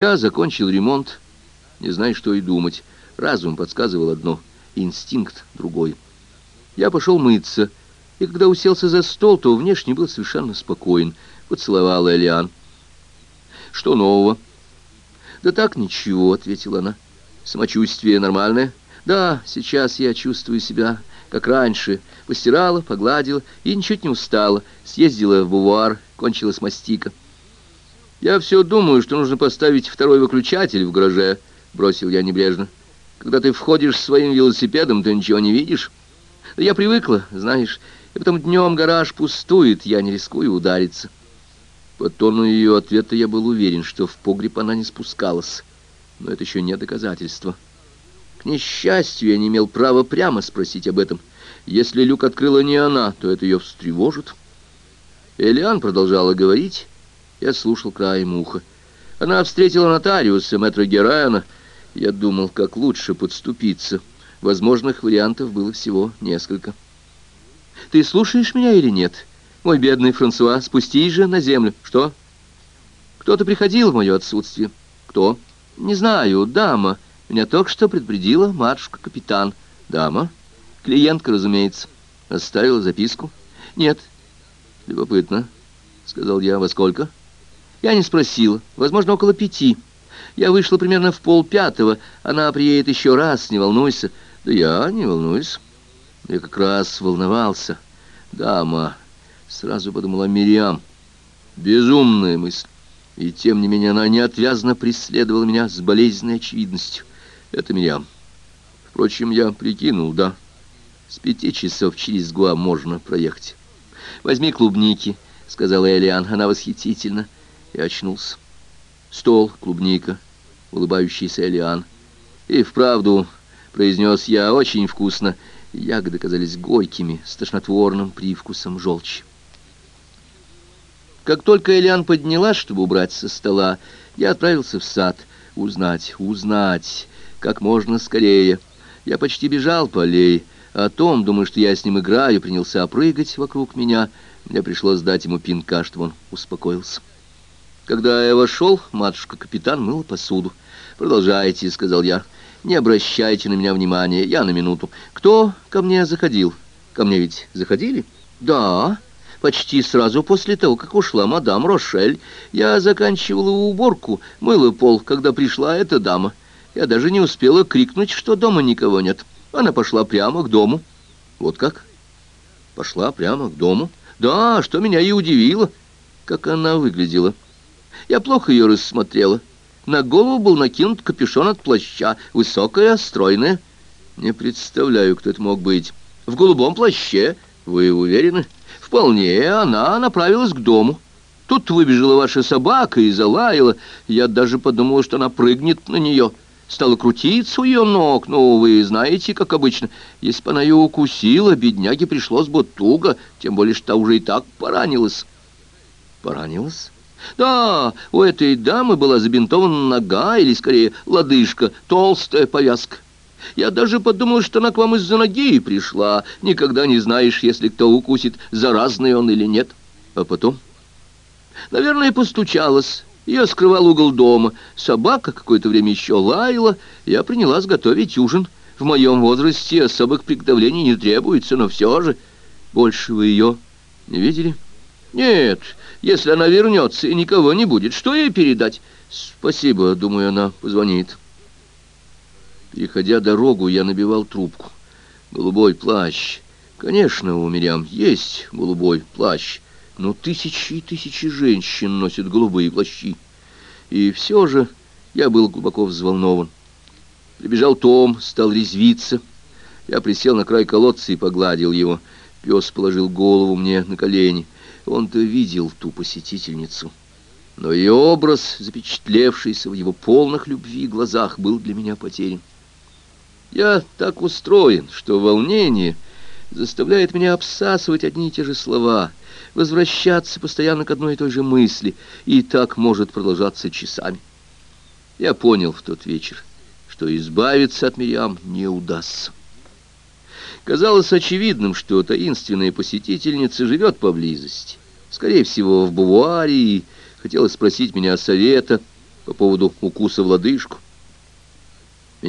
Я закончил ремонт, не зная, что и думать. Разум подсказывал одно, инстинкт другой. Я пошел мыться, и когда уселся за стол, то внешне был совершенно спокоин. Поцеловал Элиан. «Что нового?» «Да так ничего», — ответила она. «Самочувствие нормальное?» «Да, сейчас я чувствую себя, как раньше. Постирала, погладила и ничуть не устала. Съездила в бувар, кончилась мастика». «Я все думаю, что нужно поставить второй выключатель в гараже», — бросил я небрежно. «Когда ты входишь своим велосипедом, ты ничего не видишь. Я привыкла, знаешь, и потом днем гараж пустует, я не рискую удариться». По тону ее ответа я был уверен, что в погреб она не спускалась, но это еще не доказательство. К несчастью, я не имел права прямо спросить об этом. Если люк открыла не она, то это ее встревожит. Элиан продолжала говорить, я слушал краем уха. Она встретила нотариуса, мэтра Герайана. Я думал, как лучше подступиться. Возможных вариантов было всего несколько. «Ты слушаешь меня или нет? Мой бедный Франсуа, спустись же на землю. Что? Кто-то приходил в мое отсутствие. Кто? Не знаю, дама. Меня только что предупредила матушка-капитан. Дама? Клиентка, разумеется. Оставила записку? Нет. Любопытно, — сказал я. Во сколько? — я не спросила. Возможно, около пяти. Я вышла примерно в полпятого. Она приедет еще раз, не волнуйся. Да я не волнуюсь. Я как раз волновался. Дама. Сразу подумала Мириам. Безумная мысль. И тем не менее она неотвязно преследовала меня с болезненной очевидностью. Это Мириам. Впрочем, я прикинул, да. С пяти часов через Гуа можно проехать. «Возьми клубники», — сказала Элиан. «Она восхитительна» и очнулся. Стол, клубника, улыбающийся Элиан. И вправду, произнес я, очень вкусно. Ягоды казались горькими, с тошнотворным привкусом желчи. Как только Элиан поднялась, чтобы убрать со стола, я отправился в сад. Узнать, узнать, как можно скорее. Я почти бежал по аллее. О том, думаю, что я с ним играю, принялся прыгать вокруг меня. Мне пришлось дать ему пинка, чтобы он успокоился. Когда я вошел, матушка-капитан мыла посуду. «Продолжайте», — сказал я. «Не обращайте на меня внимания, я на минуту. Кто ко мне заходил? Ко мне ведь заходили?» «Да, почти сразу после того, как ушла мадам Рошель. Я заканчивала уборку, мыла пол, когда пришла эта дама. Я даже не успела крикнуть, что дома никого нет. Она пошла прямо к дому». «Вот как?» «Пошла прямо к дому?» «Да, что меня и удивило, как она выглядела». Я плохо ее рассмотрела. На голову был накинут капюшон от плаща, высокая, стройная. Не представляю, кто это мог быть. В голубом плаще, вы уверены? Вполне, она направилась к дому. Тут выбежала ваша собака и залаяла. Я даже подумала, что она прыгнет на нее. Стала крутиться у ее ног, ну, вы знаете, как обычно. Если бы она ее укусила, бедняге пришлось бы туго, тем более, что уже и так поранилась. Поранилась? Да, у этой дамы была забинтована нога, или, скорее, лодыжка, толстая повязка. Я даже подумал, что она к вам из-за ноги и пришла. Никогда не знаешь, если кто укусит, заразный он или нет. А потом? Наверное, постучалась. Ее скрывал угол дома. Собака какое-то время еще лаяла. Я принялась готовить ужин. В моем возрасте особых приготовлений не требуется, но все же... Больше вы ее не видели? Нет, если она вернется и никого не будет, что ей передать? Спасибо, думаю, она позвонит. Переходя дорогу, я набивал трубку. Голубой плащ. Конечно, у Мирям есть голубой плащ, но тысячи и тысячи женщин носят голубые плащи. И все же я был глубоко взволнован. Прибежал Том, стал резвиться. Я присел на край колодца и погладил его. Пес положил голову мне на колени — он-то видел ту посетительницу, но и образ, запечатлевшийся в его полных любви глазах, был для меня потерян. Я так устроен, что волнение заставляет меня обсасывать одни и те же слова, возвращаться постоянно к одной и той же мысли, и так может продолжаться часами. Я понял в тот вечер, что избавиться от Мириам не удастся. Казалось очевидным, что таинственная посетительница живет поблизости. Скорее всего, в бувуаре, и хотела спросить меня совета. по поводу укуса в лодыжку.